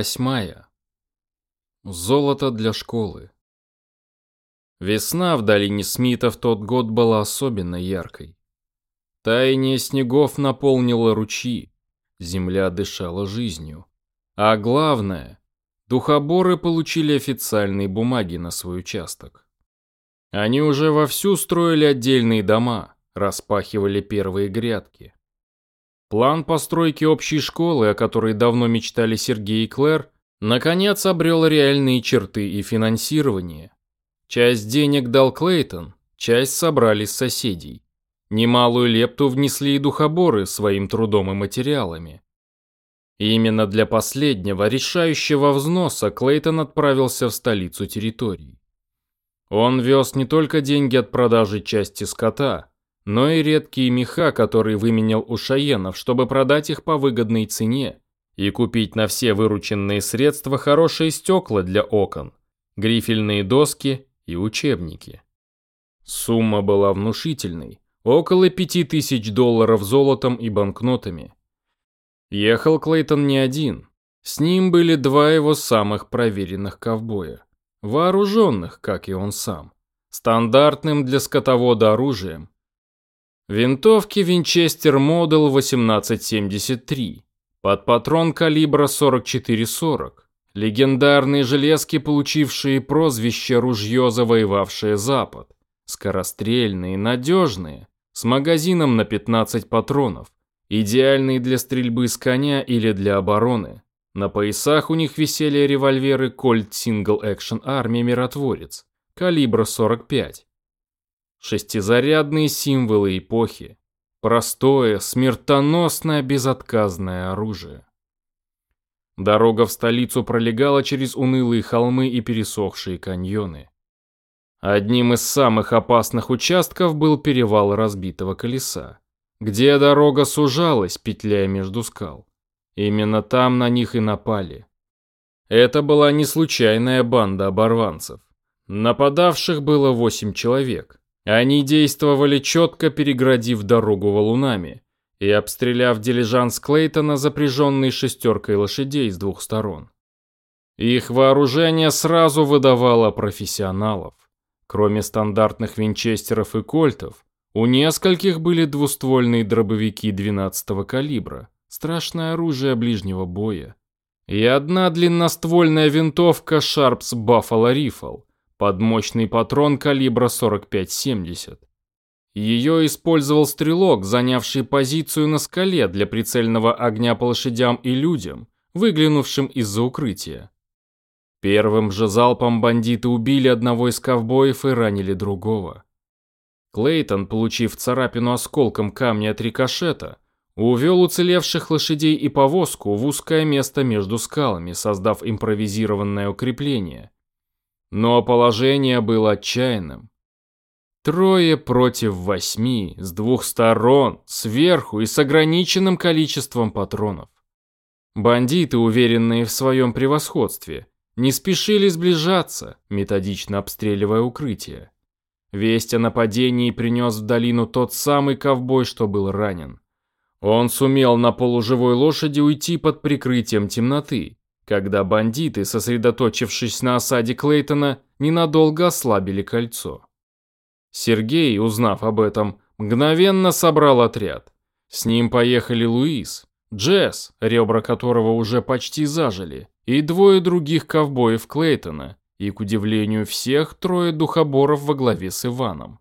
восьмая. Золото для школы. Весна в долине Смита в тот год была особенно яркой. Таяние снегов наполнило ручьи, земля дышала жизнью. А главное, духоборы получили официальные бумаги на свой участок. Они уже вовсю строили отдельные дома, распахивали первые грядки. План постройки общей школы, о которой давно мечтали Сергей и Клэр, наконец обрел реальные черты и финансирование. Часть денег дал Клейтон, часть собрали с соседей. Немалую лепту внесли и духоборы своим трудом и материалами. И именно для последнего, решающего взноса, Клейтон отправился в столицу территории. Он вез не только деньги от продажи части скота, но и редкие меха, которые выменял у шаенов, чтобы продать их по выгодной цене и купить на все вырученные средства хорошие стекла для окон, грифельные доски и учебники. Сумма была внушительной, около пяти тысяч долларов золотом и банкнотами. Ехал Клейтон не один, с ним были два его самых проверенных ковбоя, вооруженных, как и он сам, стандартным для скотовода оружием, Винтовки Винчестер Model 1873. Под патрон калибра 44-40. Легендарные железки, получившие прозвище «Ружье, завоевавшее Запад». Скорострельные, надежные, с магазином на 15 патронов. Идеальные для стрельбы с коня или для обороны. На поясах у них висели револьверы Colt Single Action Army Миротворец, калибра 45 Шестизарядные символы эпохи. Простое, смертоносное, безотказное оружие. Дорога в столицу пролегала через унылые холмы и пересохшие каньоны. Одним из самых опасных участков был перевал разбитого колеса, где дорога сужалась, петляя между скал. Именно там на них и напали. Это была не случайная банда оборванцев. Нападавших было восемь человек. Они действовали четко, переградив дорогу валунами и обстреляв дилижанс Клейтона, запряженный шестеркой лошадей с двух сторон. Их вооружение сразу выдавало профессионалов. Кроме стандартных винчестеров и кольтов, у нескольких были двуствольные дробовики 12-го калибра, страшное оружие ближнего боя, и одна длинноствольная винтовка Sharps Buffalo Rifle, под мощный патрон калибра 45-70. Ее использовал стрелок, занявший позицию на скале для прицельного огня по лошадям и людям, выглянувшим из-за укрытия. Первым же залпом бандиты убили одного из ковбоев и ранили другого. Клейтон, получив царапину осколком камня от рикошета, увел уцелевших лошадей и повозку в узкое место между скалами, создав импровизированное укрепление – но положение было отчаянным. Трое против восьми, с двух сторон, сверху и с ограниченным количеством патронов. Бандиты, уверенные в своем превосходстве, не спешили сближаться, методично обстреливая укрытие. Весть о нападении принес в долину тот самый ковбой, что был ранен. Он сумел на полуживой лошади уйти под прикрытием темноты когда бандиты, сосредоточившись на осаде Клейтона, ненадолго ослабили кольцо. Сергей, узнав об этом, мгновенно собрал отряд. С ним поехали Луис, Джесс, ребра которого уже почти зажили, и двое других ковбоев Клейтона, и, к удивлению всех, трое духоборов во главе с Иваном.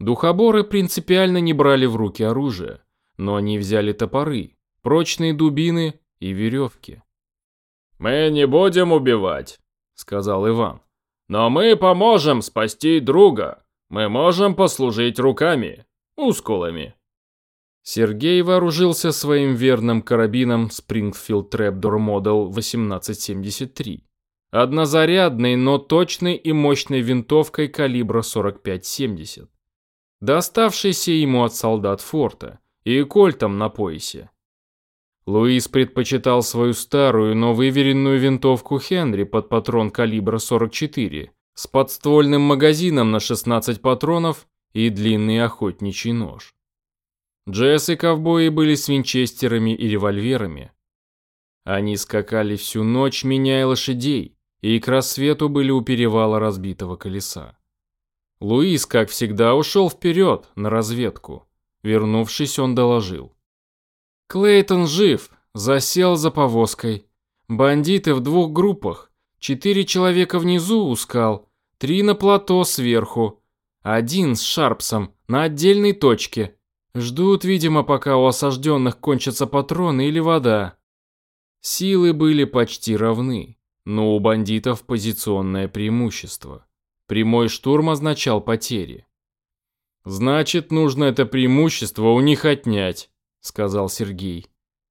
Духоборы принципиально не брали в руки оружие, но они взяли топоры, прочные дубины и веревки. «Мы не будем убивать», — сказал Иван. «Но мы поможем спасти друга. Мы можем послужить руками, мускулами». Сергей вооружился своим верным карабином Springfield Trapdoor Model 1873. Однозарядной, но точной и мощной винтовкой калибра 45-70. Доставшейся ему от солдат форта и кольтом на поясе. Луис предпочитал свою старую, но выверенную винтовку Хенри под патрон калибра 44 с подствольным магазином на 16 патронов и длинный охотничий нож. Джесс и ковбои были с винчестерами и револьверами. Они скакали всю ночь, меняя лошадей, и к рассвету были у перевала разбитого колеса. Луис, как всегда, ушел вперед на разведку. Вернувшись, он доложил. Клейтон жив, засел за повозкой. Бандиты в двух группах. Четыре человека внизу у скал, три на плато сверху. Один с Шарпсом на отдельной точке. Ждут, видимо, пока у осажденных кончатся патроны или вода. Силы были почти равны, но у бандитов позиционное преимущество. Прямой штурм означал потери. «Значит, нужно это преимущество у них отнять», — сказал Сергей.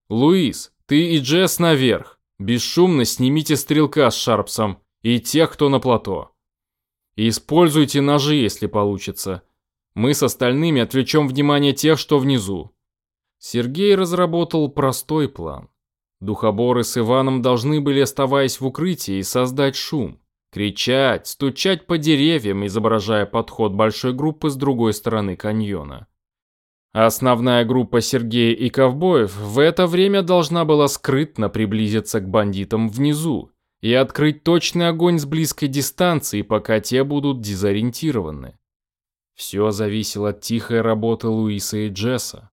«Луис, ты и Джесс наверх. Бесшумно снимите стрелка с Шарпсом и тех, кто на плато. Используйте ножи, если получится. Мы с остальными отвлечем внимание тех, что внизу». Сергей разработал простой план. Духоборы с Иваном должны были, оставаясь в укрытии, создать шум. Кричать, стучать по деревьям, изображая подход большой группы с другой стороны каньона. Основная группа Сергея и ковбоев в это время должна была скрытно приблизиться к бандитам внизу и открыть точный огонь с близкой дистанции, пока те будут дезориентированы. Все зависело от тихой работы Луиса и Джесса.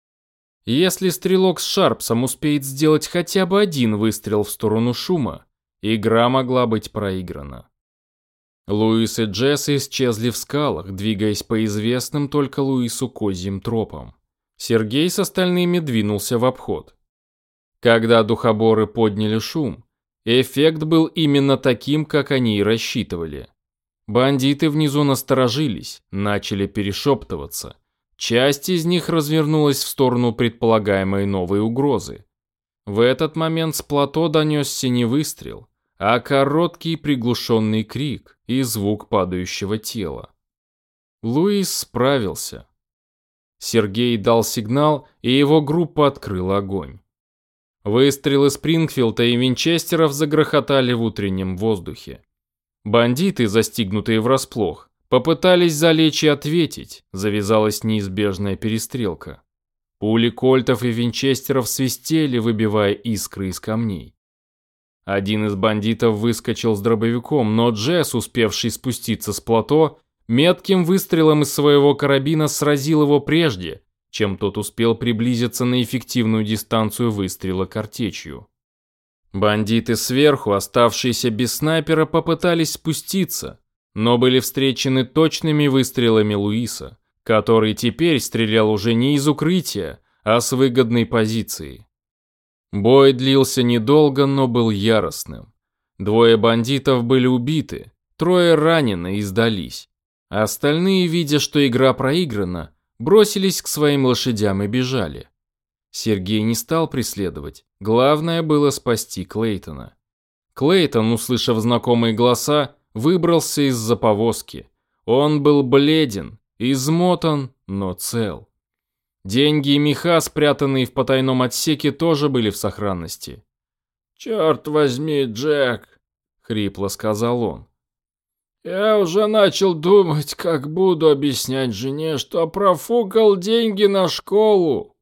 Если стрелок с Шарпсом успеет сделать хотя бы один выстрел в сторону шума, игра могла быть проиграна. Луис и Джесс исчезли в скалах, двигаясь по известным только Луису козьим тропам. Сергей с остальными двинулся в обход. Когда духоборы подняли шум, эффект был именно таким, как они и рассчитывали. Бандиты внизу насторожились, начали перешептываться. Часть из них развернулась в сторону предполагаемой новой угрозы. В этот момент с плато донесся не выстрел, а короткий приглушенный крик и звук падающего тела. Луис справился. Сергей дал сигнал, и его группа открыла огонь. Выстрелы Спрингфилда и Винчестеров загрохотали в утреннем воздухе. Бандиты, застигнутые врасплох, попытались залечь и ответить, завязалась неизбежная перестрелка. Пули кольтов и винчестеров свистели, выбивая искры из камней. Один из бандитов выскочил с дробовиком, но Джесс, успевший спуститься с плато, метким выстрелом из своего карабина сразил его прежде, чем тот успел приблизиться на эффективную дистанцию выстрела картечью. Бандиты сверху, оставшиеся без снайпера, попытались спуститься, но были встречены точными выстрелами Луиса, который теперь стрелял уже не из укрытия, а с выгодной позиции. Бой длился недолго, но был яростным. Двое бандитов были убиты, трое ранены и сдались. Остальные, видя, что игра проиграна, бросились к своим лошадям и бежали. Сергей не стал преследовать, главное было спасти Клейтона. Клейтон, услышав знакомые голоса, выбрался из-за повозки. Он был бледен, измотан, но цел. Деньги и меха, спрятанные в потайном отсеке, тоже были в сохранности. «Черт возьми, Джек!» — хрипло сказал он. «Я уже начал думать, как буду объяснять жене, что профукал деньги на школу».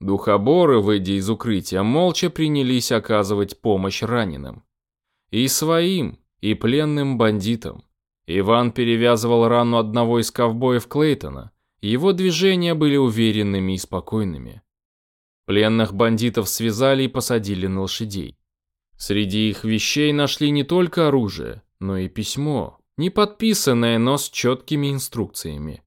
Духоборы, выйдя из укрытия, молча принялись оказывать помощь раненым. И своим, и пленным бандитам. Иван перевязывал рану одного из ковбоев Клейтона, его движения были уверенными и спокойными. Пленных бандитов связали и посадили на лошадей. Среди их вещей нашли не только оружие, но и письмо, не подписанное, но с четкими инструкциями.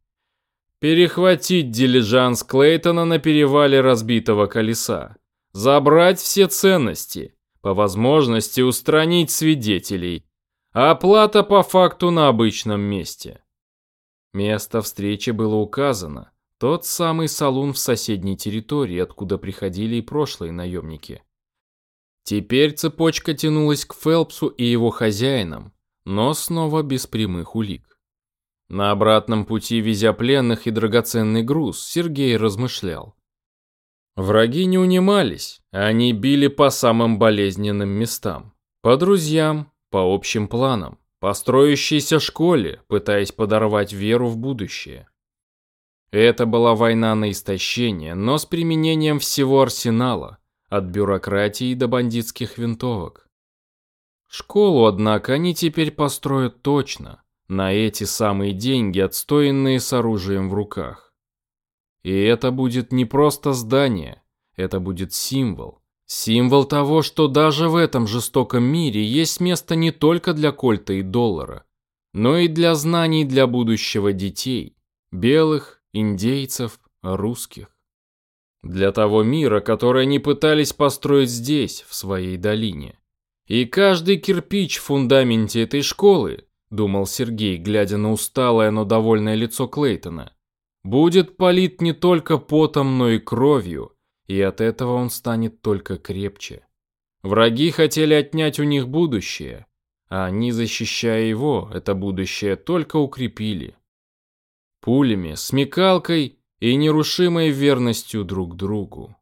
Перехватить дилижанс Клейтона на перевале разбитого колеса. Забрать все ценности. По возможности устранить свидетелей. Оплата по факту на обычном месте. Место встречи было указано. Тот самый салун в соседней территории, откуда приходили и прошлые наемники. Теперь цепочка тянулась к Фелпсу и его хозяинам, но снова без прямых улик. На обратном пути, везя пленных и драгоценный груз, Сергей размышлял. Враги не унимались, они били по самым болезненным местам. По друзьям, по общим планам по строящейся школе, пытаясь подорвать веру в будущее. Это была война на истощение, но с применением всего арсенала, от бюрократии до бандитских винтовок. Школу, однако, они теперь построят точно, на эти самые деньги, отстоянные с оружием в руках. И это будет не просто здание, это будет символ. Символ того, что даже в этом жестоком мире есть место не только для кольта и доллара, но и для знаний для будущего детей, белых, индейцев, русских. Для того мира, который они пытались построить здесь, в своей долине. И каждый кирпич в фундаменте этой школы, думал Сергей, глядя на усталое, но довольное лицо Клейтона, будет полит не только потом, но и кровью, и от этого он станет только крепче. Враги хотели отнять у них будущее, а они, защищая его, это будущее только укрепили. Пулями, смекалкой и нерушимой верностью друг другу.